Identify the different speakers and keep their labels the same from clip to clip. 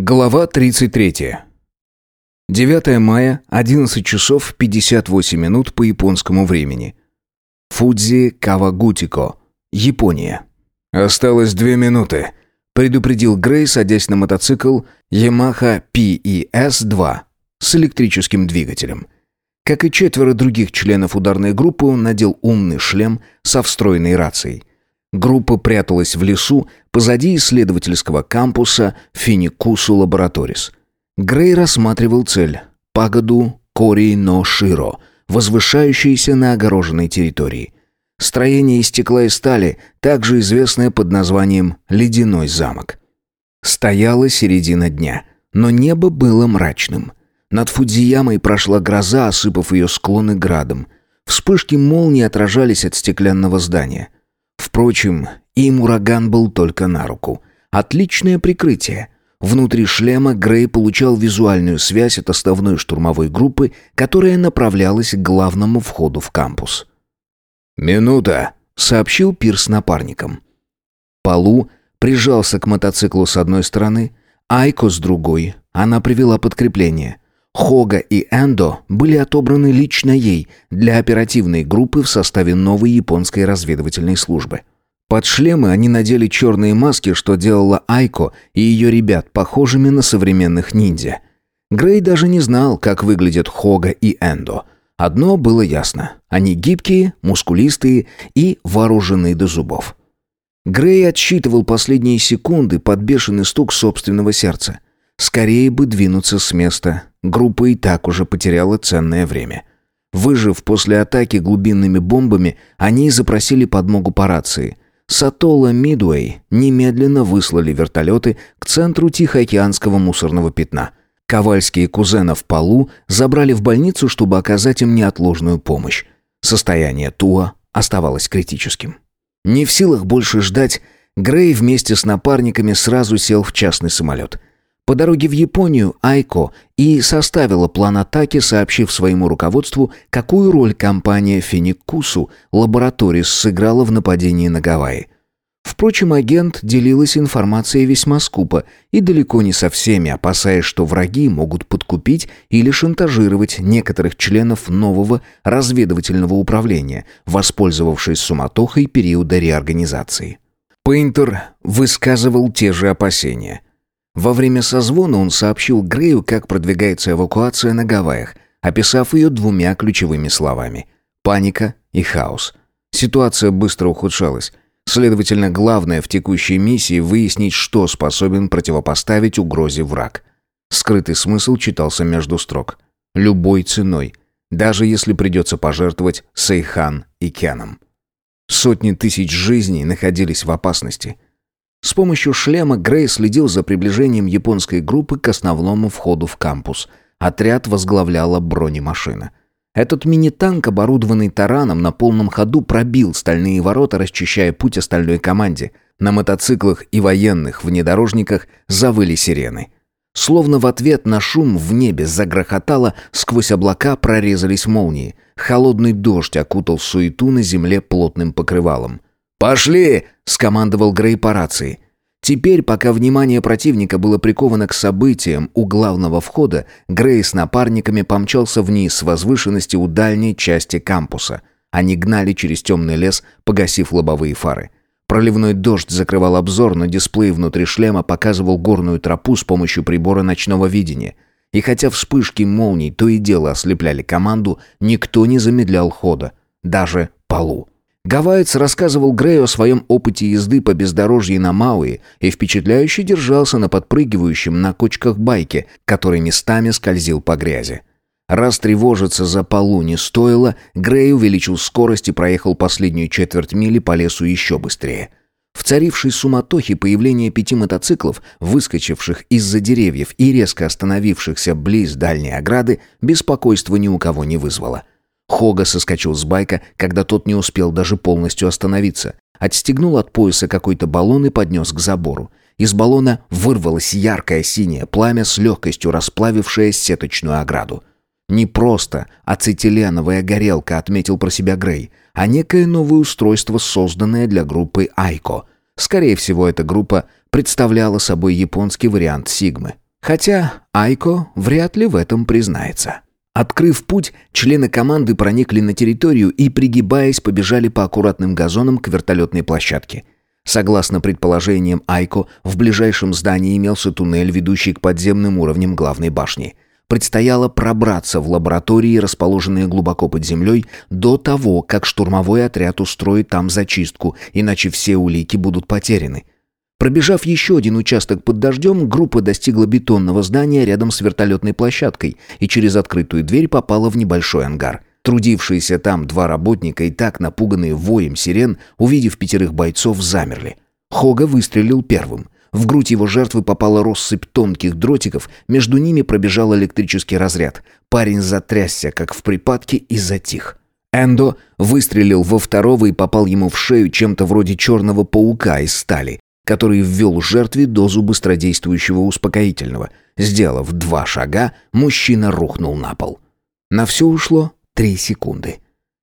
Speaker 1: Глава 33. 9 мая, 11 часов 58 минут по японскому времени. Фудзи Кавагутико, Япония. «Осталось две минуты», — предупредил Грей, садясь на мотоцикл Yamaha PES-2 с электрическим двигателем. Как и четверо других членов ударной группы, он надел умный шлем со встроенной рацией. Группа пряталась в лесу позади исследовательского кампуса Финикусу Лабораторис. Грей рассматривал цель – пагоду Кори-но-Широ, возвышающуюся на огороженной территории. Строение из стекла и стали, также известное под названием «Ледяной замок». Стояла середина дня, но небо было мрачным. Над Фудзиямой прошла гроза, осыпав ее склоны градом. Вспышки молнии отражались от стеклянного здания – Впрочем, им ураган был только на руку. Отличное прикрытие. Внутри шлема Грей получал визуальную связь от основной штурмовой группы, которая направлялась к главному входу в кампус. «Минута», — сообщил Пирс напарникам. Полу прижался к мотоциклу с одной стороны, Айко с другой. Она привела подкрепление. Хога и Эндо были отобраны лично ей для оперативной группы в составе новой японской разведывательной службы. Под шлемы они надели черные маски, что делало Айко и ее ребят похожими на современных ниндзя. Грей даже не знал, как выглядят Хога и Эндо. Одно было ясно – они гибкие, мускулистые и вооружены до зубов. Грей отсчитывал последние секунды под бешеный стук собственного сердца. Скорее бы двинуться с места, Группа и так уже потеряла ценное время. Выжив после атаки глубинными бомбами, они запросили подмогу по рации. Сатола Мидуэй немедленно выслали вертолеты к центру Тихоокеанского мусорного пятна. Ковальские кузена в полу забрали в больницу, чтобы оказать им неотложную помощь. Состояние Туа оставалось критическим. Не в силах больше ждать, Грей вместе с напарниками сразу сел в частный самолет – по дороге в Японию Айко и составила план атаки, сообщив своему руководству, какую роль компания Феникусу Лабораторис сыграла в нападении на Гавайи. Впрочем, агент делилась информацией весьма скупо и далеко не со всеми, опасаясь, что враги могут подкупить или шантажировать некоторых членов нового разведывательного управления, воспользовавшись суматохой периода реорганизации. Пейнтер высказывал те же опасения – во время созвона он сообщил Грею, как продвигается эвакуация на Гавайях, описав ее двумя ключевыми словами – паника и хаос. Ситуация быстро ухудшалась. Следовательно, главное в текущей миссии – выяснить, что способен противопоставить угрозе враг. Скрытый смысл читался между строк. Любой ценой, даже если придется пожертвовать Сейхан и Кеном. Сотни тысяч жизней находились в опасности – с помощью шлема Грей следил за приближением японской группы к основному входу в кампус. Отряд возглавляла бронемашина. Этот мини-танк, оборудованный тараном, на полном ходу пробил стальные ворота, расчищая путь остальной команде. На мотоциклах и военных внедорожниках завыли сирены. Словно в ответ на шум в небе загрохотало, сквозь облака прорезались молнии. Холодный дождь окутал суету на земле плотным покрывалом. «Пошли!» — скомандовал Грей по рации. Теперь, пока внимание противника было приковано к событиям у главного входа, Грей с напарниками помчался вниз с возвышенности у дальней части кампуса. Они гнали через темный лес, погасив лобовые фары. Проливной дождь закрывал обзор, но дисплей внутри шлема показывал горную тропу с помощью прибора ночного видения. И хотя вспышки молний то и дело ослепляли команду, никто не замедлял хода. Даже Полу. Гавайец рассказывал Грею о своем опыте езды по бездорожью на Мауи и впечатляюще держался на подпрыгивающем на кочках байке, который местами скользил по грязи. Раз тревожиться за полу не стоило, Грей увеличил скорость и проехал последнюю четверть мили по лесу еще быстрее. В царившей суматохе появление пяти мотоциклов, выскочивших из-за деревьев и резко остановившихся близ дальней ограды, беспокойства ни у кого не вызвало. Хога соскочил с байка, когда тот не успел даже полностью остановиться. Отстегнул от пояса какой-то баллон и поднес к забору. Из баллона вырвалось яркое синее пламя с легкостью расплавившее сеточную ограду. Не просто ацетиленовая горелка, отметил про себя Грей, а некое новое устройство, созданное для группы Айко. Скорее всего, эта группа представляла собой японский вариант Сигмы. Хотя Айко вряд ли в этом признается. Открыв путь, члены команды проникли на территорию и, пригибаясь, побежали по аккуратным газонам к вертолетной площадке. Согласно предположениям Айко, в ближайшем здании имелся туннель, ведущий к подземным уровням главной башни. Предстояло пробраться в лаборатории, расположенные глубоко под землей, до того, как штурмовой отряд устроит там зачистку, иначе все улики будут потеряны. Пробежав еще один участок под дождем, группа достигла бетонного здания рядом с вертолетной площадкой и через открытую дверь попала в небольшой ангар. Трудившиеся там два работника и так напуганные воем сирен, увидев пятерых бойцов, замерли. Хога выстрелил первым. В грудь его жертвы попала россыпь тонких дротиков, между ними пробежал электрический разряд. Парень затрясся, как в припадке, и затих. Эндо выстрелил во второго и попал ему в шею чем-то вроде черного паука из стали, который ввел жертве дозу быстродействующего успокоительного. Сделав два шага, мужчина рухнул на пол. На все ушло три секунды.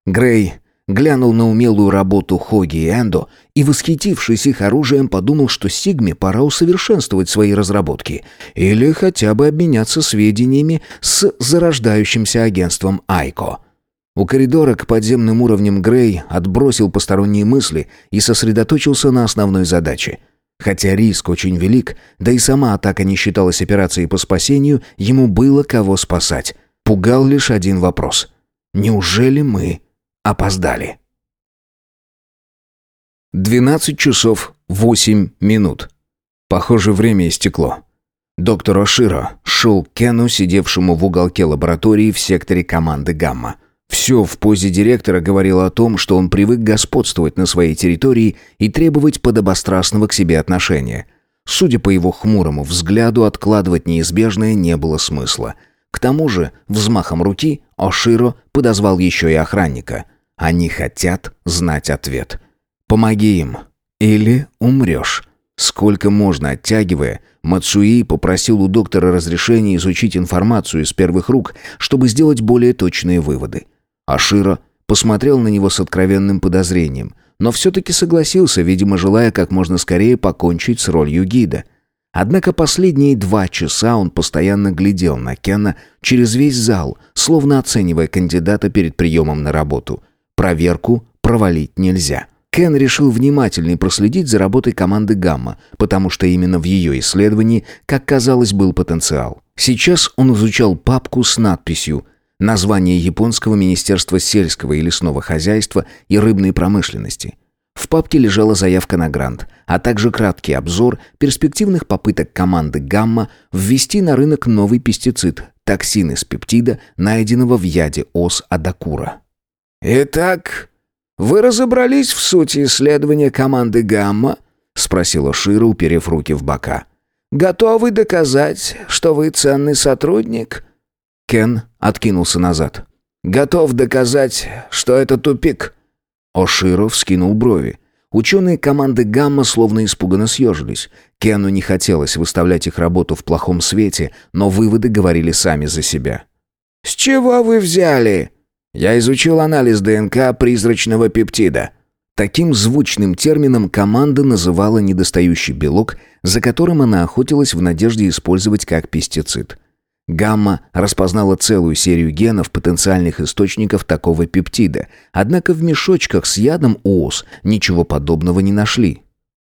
Speaker 1: Грей глянул на умелую работу Хоги и Эндо и, восхитившись их оружием, подумал, что Сигме пора усовершенствовать свои разработки или хотя бы обменяться сведениями с зарождающимся агентством Айко. У коридора к подземным уровням Грей отбросил посторонние мысли и сосредоточился на основной задаче — Хотя риск очень велик, да и сама атака не считалась операцией по спасению, ему было кого спасать. Пугал лишь один вопрос. Неужели мы опоздали? 12 часов 8 минут. Похоже, время истекло. Доктор Оширо шел к Кену, сидевшему в уголке лаборатории в секторе команды «Гамма». Все в позе директора говорило о том, что он привык господствовать на своей территории и требовать подобострастного к себе отношения. Судя по его хмурому взгляду, откладывать неизбежное не было смысла. К тому же, взмахом руки Оширо подозвал еще и охранника. Они хотят знать ответ. «Помоги им, или умрешь». Сколько можно оттягивая, Мацуи попросил у доктора разрешения изучить информацию из первых рук, чтобы сделать более точные выводы. Ашира посмотрел на него с откровенным подозрением, но все-таки согласился, видимо, желая как можно скорее покончить с ролью гида. Однако последние два часа он постоянно глядел на Кена через весь зал, словно оценивая кандидата перед приемом на работу. Проверку провалить нельзя. Кен решил внимательнее проследить за работой команды «Гамма», потому что именно в ее исследовании, как казалось, был потенциал. Сейчас он изучал папку с надписью название японского министерства сельского и лесного хозяйства и рыбной промышленности. В папке лежала заявка на грант, а также краткий обзор перспективных попыток команды «Гамма» ввести на рынок новый пестицид – токсин из пептида, найденного в яде ос Адакура.
Speaker 2: «Итак, вы разобрались в сути исследования команды «Гамма»?» – спросила Шира, уперев руки в бока. «Готовы доказать, что вы ценный сотрудник?»
Speaker 1: Кен откинулся назад.
Speaker 2: «Готов доказать, что это тупик».
Speaker 1: Оширо вскинул брови. Ученые команды «Гамма» словно испуганно съежились. Кену не хотелось выставлять их работу в плохом свете, но выводы говорили сами за себя.
Speaker 2: «С чего вы взяли?» «Я изучил анализ ДНК призрачного пептида».
Speaker 1: Таким звучным термином команда называла недостающий белок, за которым она охотилась в надежде использовать как пестицид. Гамма распознала целую серию генов потенциальных источников такого пептида, однако в мешочках с ядом ООС ничего подобного не нашли.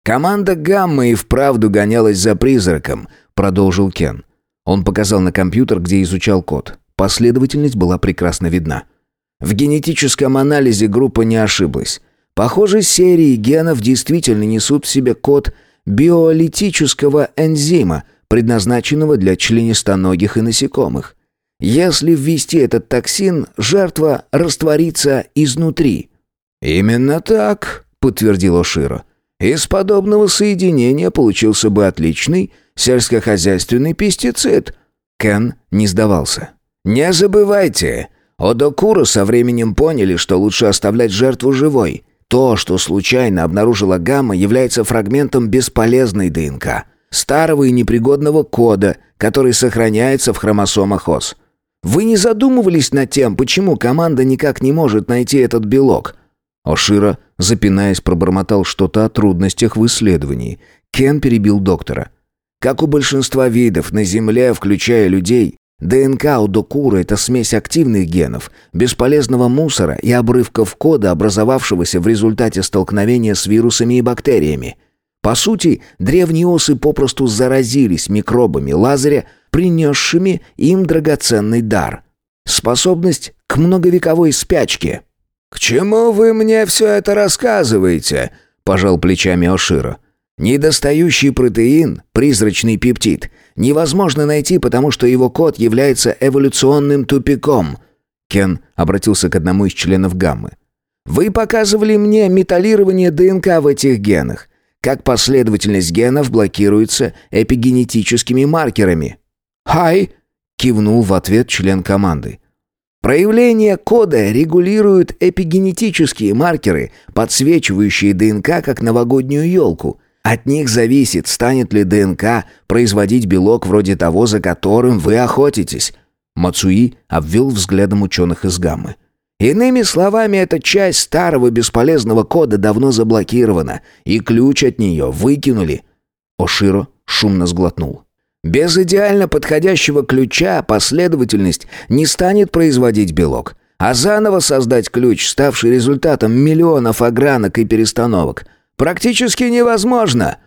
Speaker 2: «Команда Гамма и вправду гонялась за призраком», — продолжил Кен.
Speaker 1: Он показал на компьютер, где изучал код. Последовательность была прекрасно видна.
Speaker 2: В генетическом анализе группа не ошиблась. Похоже, серии генов действительно несут в себе код биолитического энзима, предназначенного для членистоногих и насекомых. Если ввести этот токсин, жертва растворится изнутри.
Speaker 1: «Именно так», — подтвердил Оширо.
Speaker 2: «Из подобного соединения получился бы отличный сельскохозяйственный пестицид».
Speaker 1: Кен не сдавался.
Speaker 2: «Не забывайте, Одокуру со временем поняли, что лучше оставлять жертву живой. То, что случайно обнаружила гамма, является фрагментом бесполезной ДНК старого и непригодного кода, который сохраняется в хромосомах ОС. Вы не задумывались над тем, почему команда никак не может найти этот белок?
Speaker 1: Ошира, запинаясь, пробормотал что-то о трудностях в исследовании. Кен перебил доктора.
Speaker 2: Как у большинства видов на Земле, включая людей, ДНК у Докура – это смесь активных генов, бесполезного мусора и обрывков кода, образовавшегося в результате столкновения с вирусами и бактериями. По сути, древние осы попросту заразились микробами Лазаря, принесшими им драгоценный дар – способность к многовековой спячке. «К чему вы мне все это рассказываете?» – пожал плечами Оширо. «Недостающий протеин, призрачный пептид, невозможно найти, потому что его код является эволюционным тупиком». Кен обратился к одному из членов гаммы. «Вы показывали мне металлирование ДНК в этих генах. Как последовательность генов блокируется эпигенетическими маркерами». «Хай!» – кивнул в ответ член команды. Проявление кода регулируют эпигенетические маркеры, подсвечивающие ДНК как новогоднюю елку. От них зависит, станет ли ДНК производить белок вроде того, за которым вы охотитесь. Мацуи обвел взглядом ученых из гаммы. Иными словами, эта часть старого бесполезного кода давно заблокирована, и ключ от нее выкинули. Оширо шумно сглотнул. Без идеально подходящего ключа последовательность не станет производить белок, а заново создать ключ, ставший результатом миллионов огранок и перестановок, практически невозможно.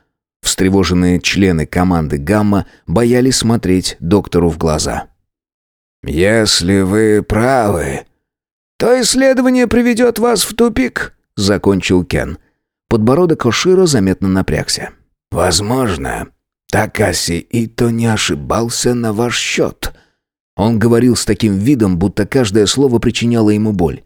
Speaker 2: Встревоженные члены команды «Гамма» боялись смотреть доктору в глаза. «Если вы правы, то исследование приведет вас в тупик», — закончил Кен. Подбородок Оширо заметно напрягся. «Возможно, Такаси Ито не ошибался на ваш счет». Он говорил с таким видом, будто каждое слово причиняло ему боль.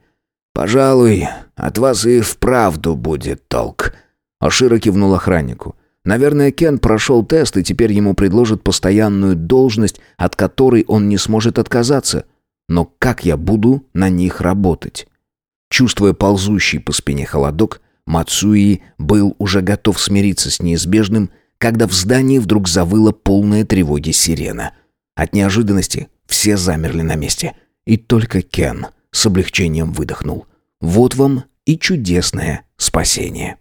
Speaker 2: «Пожалуй, от вас и вправду будет толк». Ашира кивнул охраннику. Наверное, Кен прошел тест, и теперь ему предложат постоянную должность, от которой он не сможет отказаться. Но как я буду на них работать? Чувствуя ползущий по спине холодок, Мацуи был уже готов смириться с неизбежным когда в здании вдруг завыла полная тревоги сирена. От неожиданности все замерли на месте. И только Кен с облегчением выдохнул. Вот вам и чудесное спасение.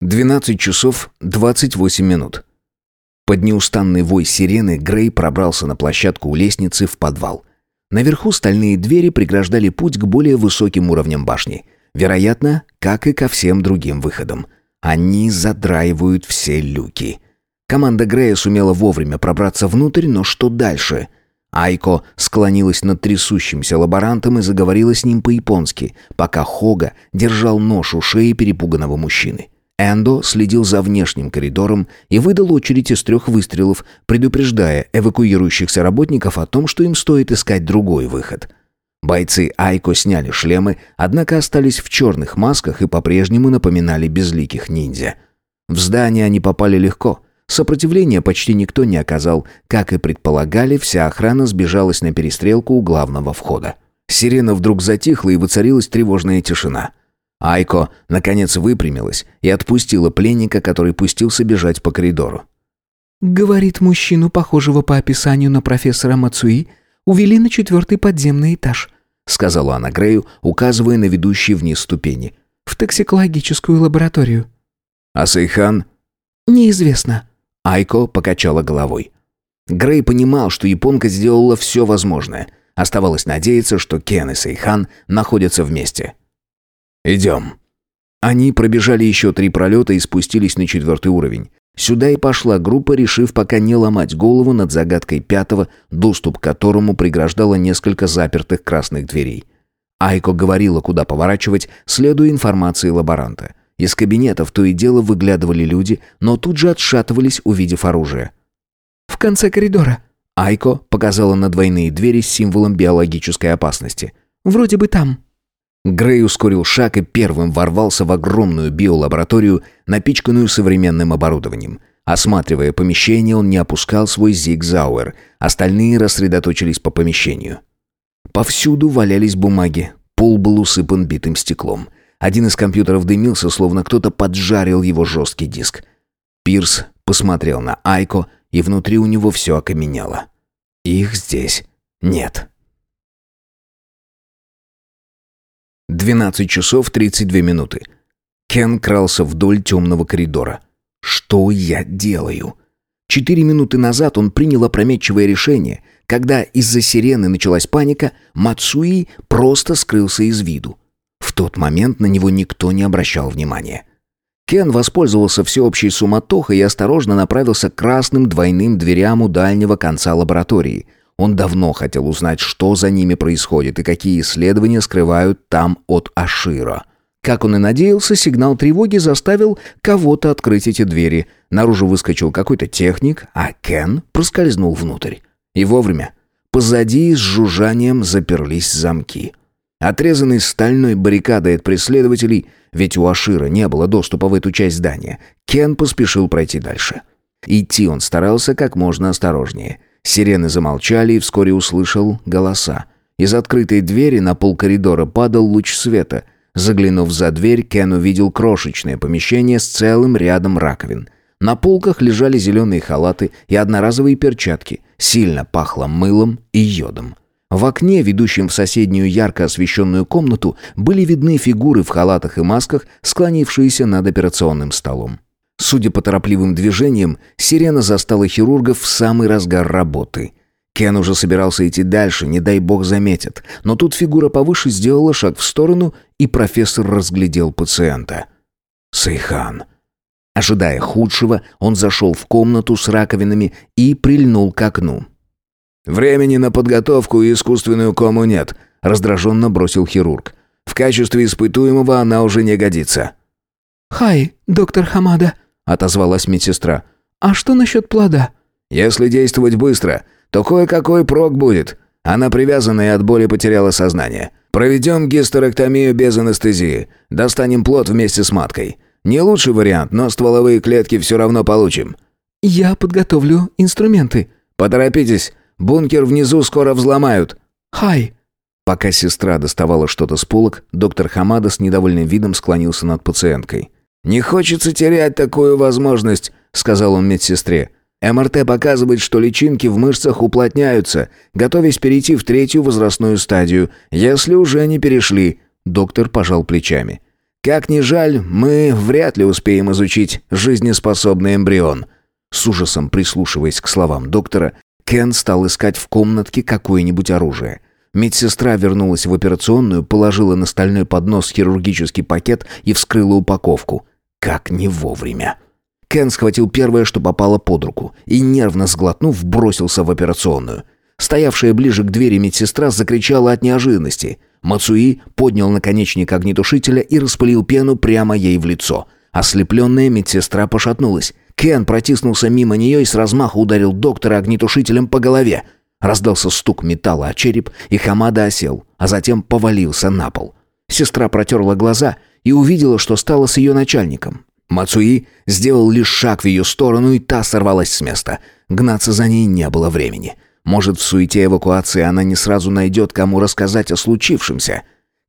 Speaker 2: 12 часов 28 минут. Под неустанный вой сирены Грей пробрался на площадку у лестницы в подвал. Наверху стальные двери преграждали путь к более высоким уровням башни. Вероятно, как и ко всем другим выходам. Они задраивают все люки. Команда Грея сумела вовремя пробраться внутрь, но что дальше? Айко склонилась над трясущимся лаборантом и заговорила с ним по-японски, пока Хога держал нож у шеи перепуганного мужчины. Эндо следил за внешним коридором и выдал очередь из трех выстрелов, предупреждая эвакуирующихся работников о том, что им стоит искать другой выход – Бойцы Айко сняли шлемы, однако остались в черных масках и по-прежнему напоминали безликих ниндзя. В здание они попали легко. Сопротивления почти никто не оказал. Как и предполагали, вся охрана сбежалась на перестрелку у главного входа. Сирена вдруг затихла и воцарилась тревожная тишина. Айко, наконец, выпрямилась и отпустила пленника, который пустился бежать по коридору.
Speaker 3: «Говорит мужчину, похожего по описанию на профессора Мацуи, увели на четвертый подземный этаж. — сказала она Грею, указывая на ведущие вниз ступени. «В токсикологическую лабораторию».
Speaker 1: «А Сайхан?»
Speaker 3: «Неизвестно».
Speaker 1: Айко покачала головой. Грей понимал, что японка сделала все возможное. Оставалось надеяться, что Кен и Сайхан находятся вместе. «Идем». Они пробежали еще три пролета и спустились на четвертый уровень. Сюда и пошла группа, решив пока не ломать голову над загадкой пятого, доступ к которому преграждало несколько запертых красных дверей. Айко говорила, куда поворачивать, следуя информации лаборанта. Из кабинетов то и дело выглядывали люди, но тут же отшатывались, увидев оружие.
Speaker 3: «В конце коридора».
Speaker 1: Айко показала на двойные двери с символом биологической опасности.
Speaker 3: «Вроде бы там».
Speaker 1: Грей ускорил шаг и первым ворвался в огромную биолабораторию, напичканную современным оборудованием. Осматривая помещение, он не опускал свой зигзауэр, остальные рассредоточились по помещению. Повсюду валялись бумаги, пол был усыпан битым стеклом. Один из компьютеров дымился, словно кто-то поджарил его жесткий диск. Пирс посмотрел на Айко, и внутри у него все окаменело. Их здесь нет. 12 часов 32 минуты. Кен крался вдоль темного коридора. Что я делаю? Четыре минуты назад он принял опрометчивое решение. Когда из-за сирены началась паника, Мацуи просто скрылся из виду. В тот момент на него никто не обращал внимания. Кен воспользовался всеобщей суматохой и осторожно направился к красным двойным дверям у дальнего конца лаборатории. Он давно хотел узнать, что за ними происходит и какие исследования скрывают там от Ашира. Как он и надеялся, сигнал тревоги заставил кого-то открыть эти двери. Наружу выскочил какой-то техник, а Кен проскользнул внутрь. И вовремя. Позади с жужжанием заперлись замки. Отрезанный стальной баррикадой от преследователей, ведь у Ашира не было доступа в эту часть здания, Кен поспешил пройти дальше. Идти он старался как можно осторожнее. Сирены замолчали и вскоре услышал голоса. Из открытой двери на пол коридора падал луч света. Заглянув за дверь, Кен увидел крошечное помещение с целым рядом раковин. На полках лежали зеленые халаты и одноразовые перчатки. Сильно пахло мылом и йодом. В окне, ведущем в соседнюю ярко освещенную комнату, были видны фигуры в халатах и масках, склонившиеся над операционным столом. Судя по торопливым движениям, сирена застала хирургов в самый разгар работы. Кен уже собирался идти дальше, не дай бог заметят. Но тут фигура повыше сделала шаг в сторону, и профессор разглядел пациента. Сейхан. Ожидая худшего, он зашел в комнату с раковинами и прильнул к окну.
Speaker 2: «Времени на подготовку и искусственную кому нет», — раздраженно бросил хирург. «В качестве испытуемого она уже не годится».
Speaker 3: «Хай, доктор Хамада», — отозвалась медсестра. «А что насчет плода?»
Speaker 2: «Если действовать быстро, то кое-какой прок будет. Она привязана и от боли потеряла сознание. Проведем гистерэктомию без анестезии. Достанем плод вместе с маткой. Не лучший вариант, но стволовые клетки все равно получим».
Speaker 3: «Я подготовлю инструменты».
Speaker 2: «Поторопитесь, Бункер внизу скоро взломают».
Speaker 3: «Хай».
Speaker 1: Пока сестра доставала что-то с полок, доктор Хамада с недовольным видом склонился над пациенткой.
Speaker 2: «Не хочется терять такую возможность», — сказал он медсестре. «МРТ показывает, что личинки в мышцах уплотняются, готовясь перейти в третью возрастную стадию, если уже не перешли». Доктор пожал плечами. «Как ни жаль, мы вряд ли успеем изучить жизнеспособный эмбрион». С ужасом прислушиваясь к словам доктора, Кен стал искать в комнатке какое-нибудь оружие. Медсестра вернулась в операционную, положила на стальной поднос хирургический пакет и вскрыла упаковку. Как не вовремя. Кен схватил первое, что попало под руку, и, нервно сглотнув, бросился в операционную. Стоявшая ближе к двери медсестра закричала от неожиданности. Мацуи поднял наконечник огнетушителя и распылил пену прямо ей в лицо. Ослепленная медсестра пошатнулась. Кен протиснулся мимо нее и с размаха ударил доктора огнетушителем по голове. Раздался стук металла о череп, и Хамада осел, а затем повалился на пол. Сестра протерла глаза и увидела, что стало с ее начальником. Мацуи сделал лишь шаг в ее сторону, и та сорвалась с места. Гнаться за ней не было времени. Может, в суете эвакуации она не сразу найдет, кому рассказать о случившемся.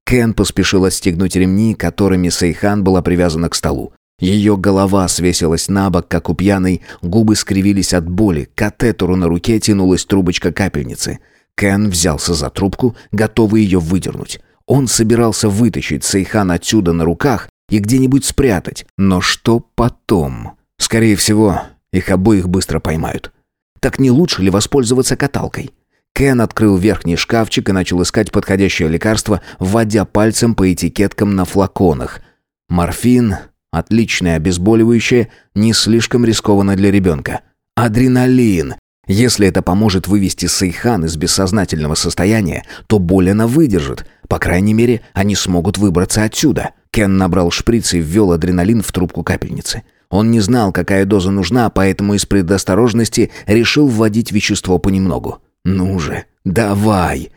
Speaker 2: Кен поспешил отстегнуть ремни, которыми Сейхан была привязана к столу. Ее голова свесилась на бок, как у пьяной, губы скривились от боли, к катетеру на руке тянулась трубочка капельницы. Кен взялся за трубку, готовый ее выдернуть. Он собирался вытащить Сейхан отсюда на руках и где-нибудь спрятать. Но что потом? Скорее всего, их обоих быстро поймают. Так не лучше ли воспользоваться каталкой? Кен открыл верхний шкафчик и начал искать подходящее лекарство, вводя пальцем по этикеткам на флаконах. Морфин, Отличное обезболивающее, не слишком рискованно для ребенка. Адреналин. Если это поможет вывести Сейхан из бессознательного состояния, то боль она выдержит. По крайней мере, они смогут выбраться отсюда. Кен набрал шприц и ввел адреналин в трубку капельницы. Он не знал, какая доза нужна, поэтому из предосторожности решил вводить вещество понемногу. «Ну же, давай!»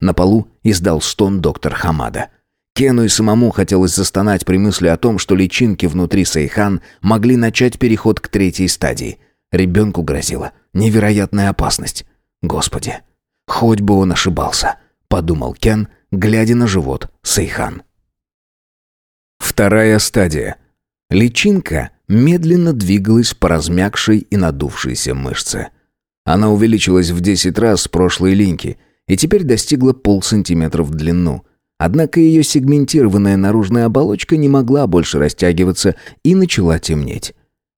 Speaker 2: На полу издал стон доктор Хамада. Кену и самому хотелось застонать при мысли о том, что личинки внутри Сейхан могли начать переход к третьей стадии. Ребенку грозила невероятная опасность. Господи, хоть бы он ошибался, подумал Кен, глядя на живот Сейхан. Вторая стадия. Личинка медленно двигалась по размягшей и надувшейся мышце. Она увеличилась в 10 раз с прошлой линьки и теперь достигла полсантиметра в длину – Однако ее сегментированная наружная оболочка не могла больше растягиваться и начала темнеть.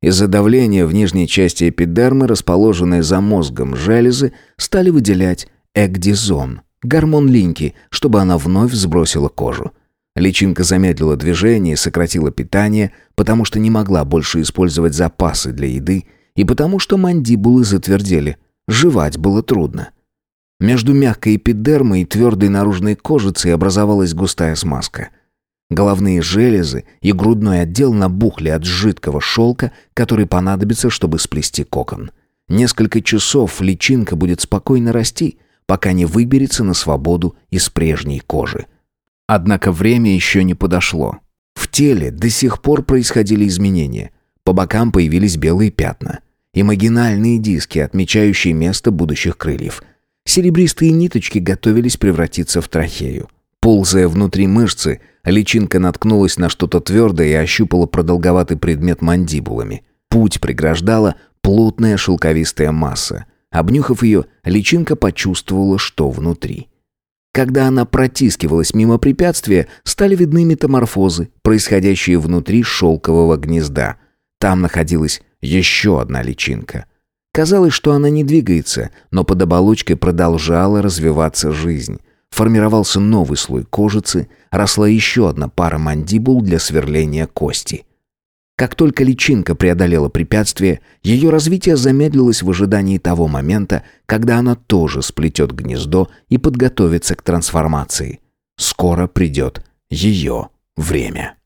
Speaker 1: Из-за давления в нижней части эпидермы, расположенной за мозгом железы, стали выделять экдизон, гормон линьки, чтобы она вновь сбросила кожу. Личинка замедлила движение и сократила питание, потому что не могла больше использовать запасы для еды и потому что мандибулы затвердели. Жевать было трудно. Между мягкой эпидермой и твердой наружной кожицей образовалась густая смазка. Головные железы и грудной отдел набухли от жидкого шелка, который понадобится, чтобы сплести кокон. Несколько часов личинка будет спокойно расти, пока не выберется на свободу из прежней кожи. Однако время еще не подошло. В теле до сих пор происходили изменения. По бокам появились белые пятна. Имагинальные диски, отмечающие место будущих крыльев. Серебристые ниточки готовились превратиться в трахею. Ползая внутри мышцы, личинка наткнулась на что-то твердое и ощупала продолговатый предмет мандибулами. Путь преграждала плотная шелковистая масса. Обнюхав ее, личинка почувствовала, что внутри. Когда она протискивалась мимо препятствия, стали видны метаморфозы, происходящие внутри шелкового гнезда. Там находилась еще одна личинка. Казалось, что она не двигается, но под оболочкой продолжала развиваться жизнь. Формировался новый слой кожицы, росла еще одна пара мандибул для сверления кости. Как только личинка преодолела препятствие, ее развитие замедлилось в ожидании того момента, когда она тоже сплетет гнездо и подготовится к трансформации. Скоро придет ее время.